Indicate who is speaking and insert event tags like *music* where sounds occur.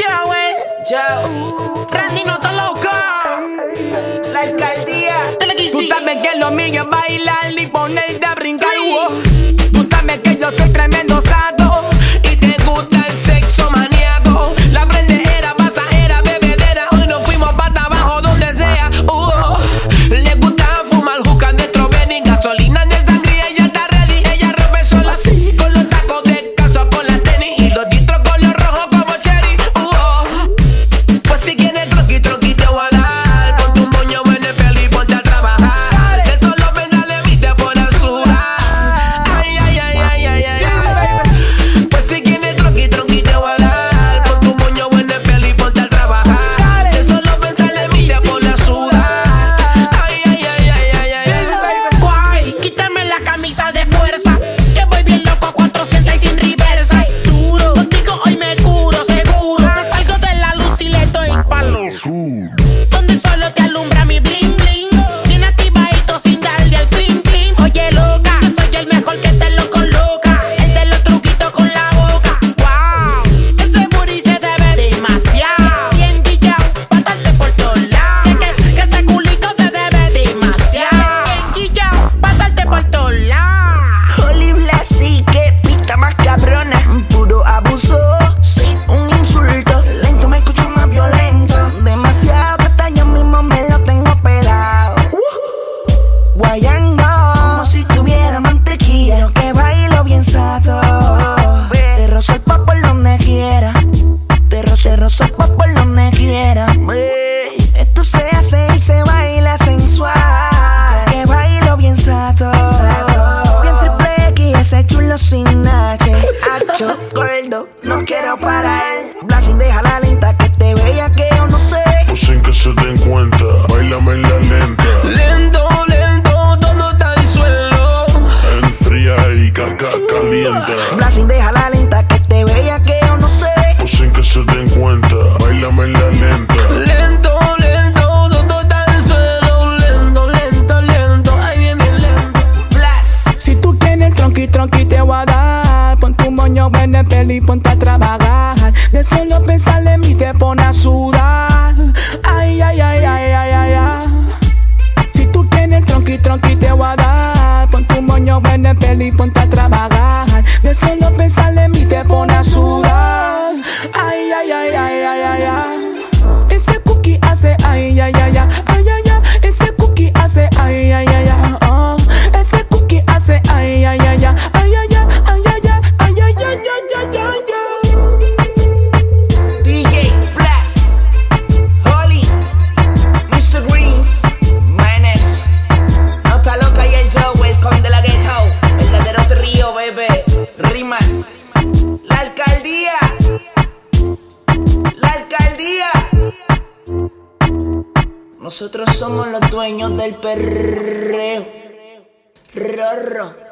Speaker 1: Yo, wey.
Speaker 2: Chao.
Speaker 1: Randy no está loco.
Speaker 2: La alcaldía.
Speaker 1: Tú sabes que lo mío es bailar y ponerte a brincar. Tú sabes que yo soy tremendo sato.
Speaker 2: Guayando, como si tuviera mantequilla. Yo que bailo bien sato. Te rozo el pop por donde quiera. Te rozo, rozo el pop por donde quiera. Esto se hace y se baila sensual. Que bailo bien sato. Bien triple X, ese chulo sin H. *laughs* Hacho, gordo, no quiero parar. Blasting, deja la
Speaker 3: calienta.
Speaker 2: Blasting, deja la lenta que te vea que yo no sé.
Speaker 3: Pues sin que se den cuenta, bailame en la lenta.
Speaker 1: Lento, lento, todo está en el suelo. Lento, lento, lento, ay, bien, bien lento.
Speaker 2: Blast.
Speaker 1: Si tú tienes tronqui, tronqui te voy a dar. Pon tu moño en el pelo y ponte a trabajar. De solo pensar en mí te pone a sudar.
Speaker 2: DJ Blast. Holly. Mr. Greens. Manes. No está loca y el Joe, el con de la ghetto. Verdadero trío, bebé. Rimas. La alcaldía. La alcaldía. Nosotros somos los dueños del perreo. Rorro.